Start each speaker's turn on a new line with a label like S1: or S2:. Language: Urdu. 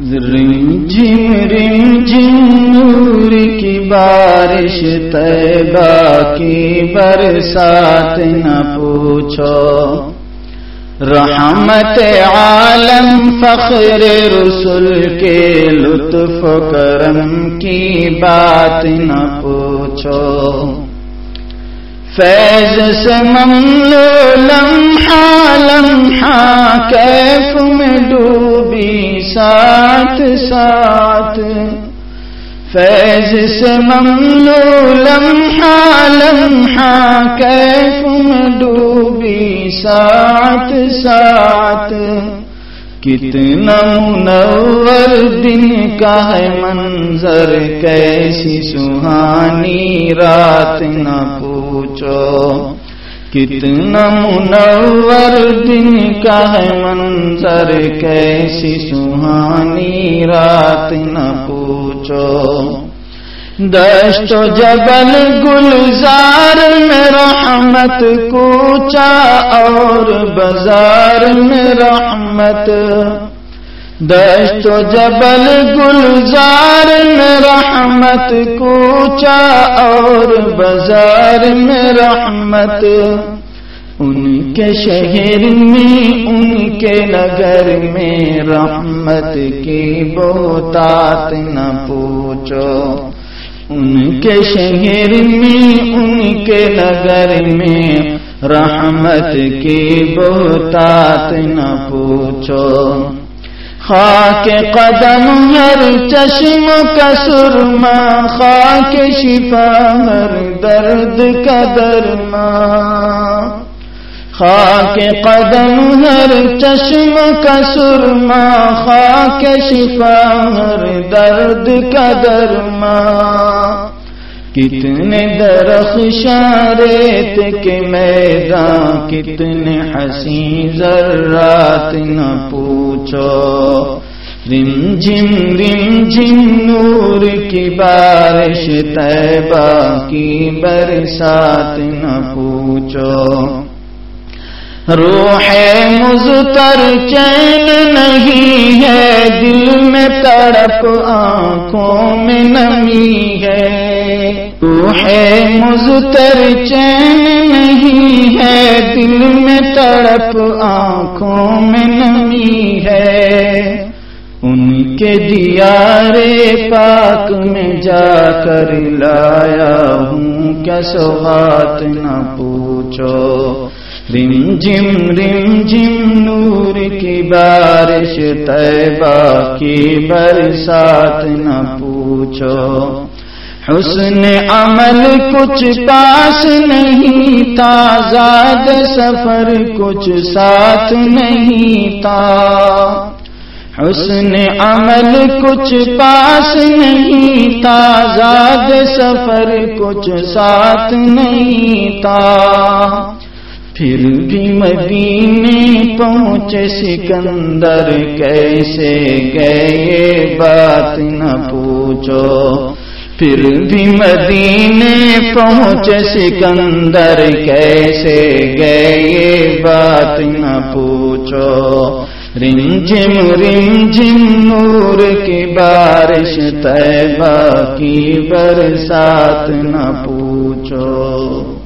S1: رم جم رم نور کی بارش طیبہ کی برسات نہ پوچھو۔ رحمت عالم فخر رسول کے لطف کرم کی بات نہ پوچھو۔ فیض سے مملو لمحہ لمحہ کیف میں ڈوبی ساتھ ساتھ۔ فیض سے مملو لمحہ لمحہ کیف میں ڈوبی ساتھ ساتھ۔ کتنا منور دن کا ہے منظر، کیسی سہانی رات نہ پوچھو۔ کتنا منور دن کا ہے منظر، کیسی سہانی رات نہ پوچھو۔ دشت جبل گلزار رحمت کوچا اور بازار میں رحمت۔ دشت و جبل گلزار میں رحمت کوچا اور بازار میں رحمت۔ ان کے شہر میں، ان کے نگر میں رحمت کی بہتات نہ پوچھو۔ ان کے شہر میں، ان کے نگر میں رحمت کی بہتات نہ پوچھو۔ خاک قدم ہر چشم کا سرما، خاک شفا ہر درد کا درما۔ خاک قدم، ہر چشم کا سرما، خاک شفا، ہر درد کا درما۔ کتنے درخت شاریت کے میدان، کتنے حسین ذرات نہ پوچھو۔ رم جم رم جم نور کی بارش، طیبہ کی برسات نہ پوچھو۔ روح مزتر چین نہیں ہے، دل میں تڑپ آنکھوں میں نمی ہے۔ روح مزتر چین نہیں ہے، دل میں تڑپ آنکھوں میں نمی ہے۔ ان کے دیارے پاک میں جا کر لایا ہوں، کیا سوغات نہ پوچھو۔ رم جم رم جم، نور کی بارش، طیبہ کی برسات نہ پوچھو۔ حسن عمل کچھ پاس نہیں تھا، زاد سفر کچھ ساتھ نہیں تھا۔ حسن عمل کچھ پاس نہیں تھا، زاد سفر کچھ ساتھ نہیں تھا۔ پھر بھی مدینے پہنچے سکندر، کیسے گئے بات نہ پوچھو۔ پھر بھی مدینے پہنچے سکندر، کیسے گئے بات نہ پوچھو۔ رم جم نور کی بارش، طیبہ کی برسات نہ پوچھو۔